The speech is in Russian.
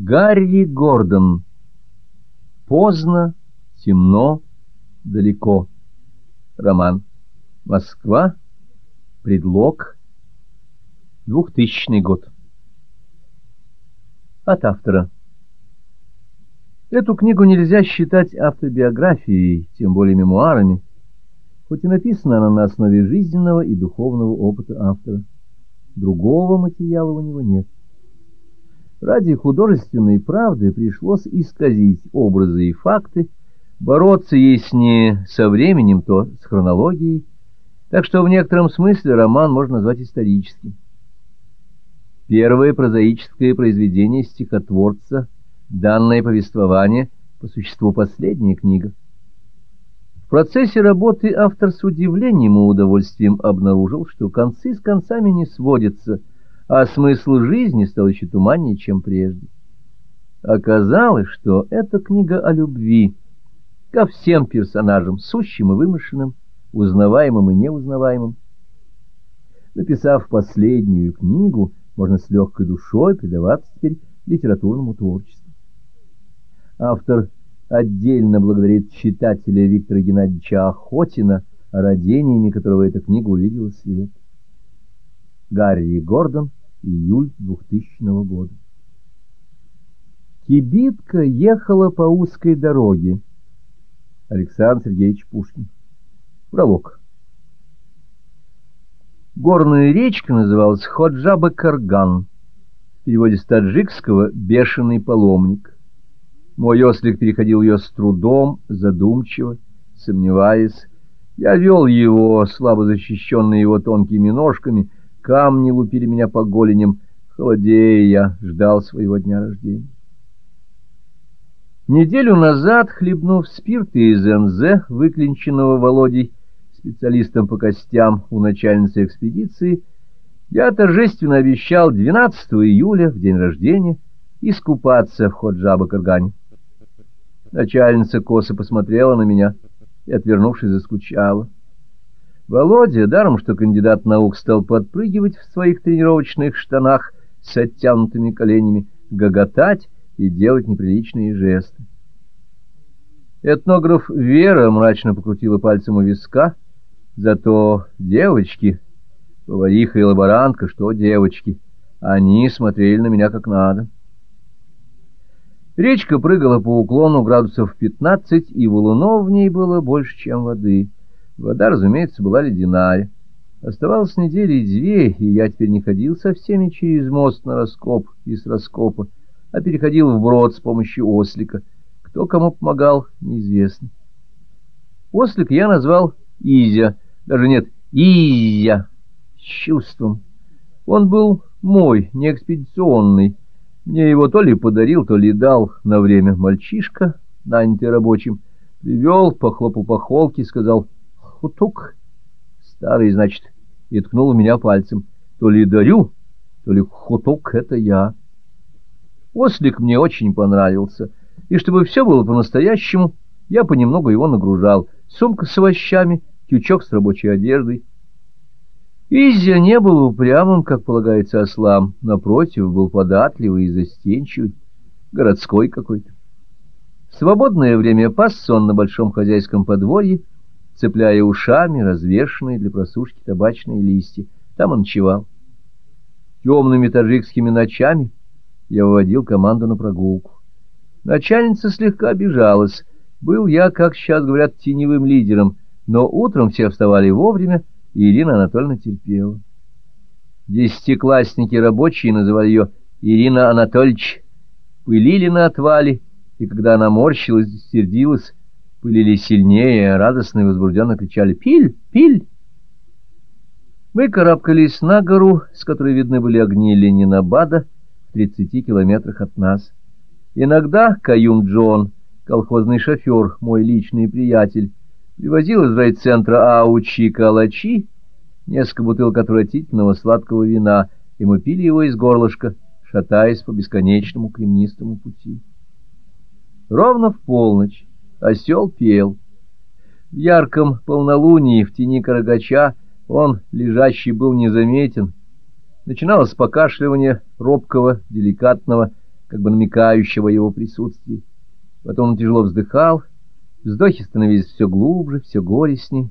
Гарри Гордон. Поздно, темно, далеко. Роман. Москва. Предлог. 2000 год. От автора. Эту книгу нельзя считать автобиографией, тем более мемуарами, хоть и написана она на основе жизненного и духовного опыта автора. Другого материала у него нет. Ради художественной правды пришлось исказить образы и факты, бороться есть не со временем, то с хронологией, так что в некотором смысле роман можно назвать историческим. Первое прозаическое произведение стихотворца, данное повествование, по существу последняя книга. В процессе работы автор с удивлением и удовольствием обнаружил, что концы с концами не сводятся – а смысл жизни стал еще туманнее, чем прежде. Оказалось, что это книга о любви ко всем персонажам, сущим и вымышленным, узнаваемым и неузнаваемым. Написав последнюю книгу, можно с легкой душой предаваться теперь литературному творчеству. Автор отдельно благодарит читателя Виктора Геннадьевича Охотина, родениями которого эта книга увидела свет. Гарри Гордон июль 2000 года. Кибитка ехала по узкой дороге. Александр Сергеевич Пушкин. Пролог. Горная речка называлась Ходжаба-Карган, в переводе с таджикского «бешеный паломник». Мой ослик переходил ее с трудом, задумчиво, сомневаясь. Я вел его, слабо защищенный его тонкими ножками, камни лупили меня по голеням, холодея я ждал своего дня рождения. Неделю назад, хлебнув спирта из НЗ, выклинченного Володей, специалистом по костям у начальницы экспедиции, я торжественно обещал 12 июля, в день рождения, искупаться в Ходжаба-Каргане. Начальница косо посмотрела на меня и, отвернувшись, заскучала. Володя, даром что кандидат наук, стал подпрыгивать в своих тренировочных штанах с оттянутыми коленями, гоготать и делать неприличные жесты. Этнограф Вера мрачно покрутила пальцем у виска, зато девочки, повариха и лаборантка, что девочки, они смотрели на меня как надо. Речка прыгала по уклону градусов 15, и валунов в ней было больше, чем воды. Вода, разумеется, была ледяная. Оставалось недели две, и я теперь не ходил со всеми через мост на раскоп и с раскопа, а переходил вброд с помощью ослика. Кто кому помогал, неизвестно. Ослик я назвал Изя, даже нет, Изя, с чувством. Он был мой, не экспедиционный. Мне его то ли подарил, то ли дал на время мальчишка, нанятый рабочим. Привел, похлопал по холке, сказал — хутук. Старый, значит, и ткнул меня пальцем. То ли дарю, то ли хутук — это я. Ослик мне очень понравился, и чтобы все было по-настоящему, я понемногу его нагружал. Сумка с овощами, тючок с рабочей одеждой. Изя не был упрямым, как полагается ослам, напротив, был податливый и застенчивый, городской какой-то. В свободное время пасся он на большом хозяйском подворье, цепляя ушами развешенные для просушки табачные листья. Там он ночевал. Темными таджикскими ночами я выводил команду на прогулку. Начальница слегка обижалась. Был я, как сейчас говорят, теневым лидером, но утром все вставали вовремя, и Ирина Анатольевна терпела. Десятиклассники рабочие называли ее Ирина Анатольевич, пылили на отвале, и когда она морщилась, сердилась, пылили сильнее, радостно и возбужденно кричали «Пиль! Пиль!». Мы карабкались на гору, с которой видны были огни Ленинабада в тридцати километрах от нас. Иногда Каюм Джон, колхозный шофер, мой личный приятель, привозил из райцентра Аучи калачи, несколько бутылок отвратительного сладкого вина, и мы пили его из горлышка, шатаясь по бесконечному кремнистому пути. Ровно в полночь Осел пел. В ярком полнолунии в тени карагача он, лежащий, был незаметен. Начиналось покашливание робкого, деликатного, как бы намекающего его присутствие. Потом он тяжело вздыхал, вздохи становились все глубже, все горестнее.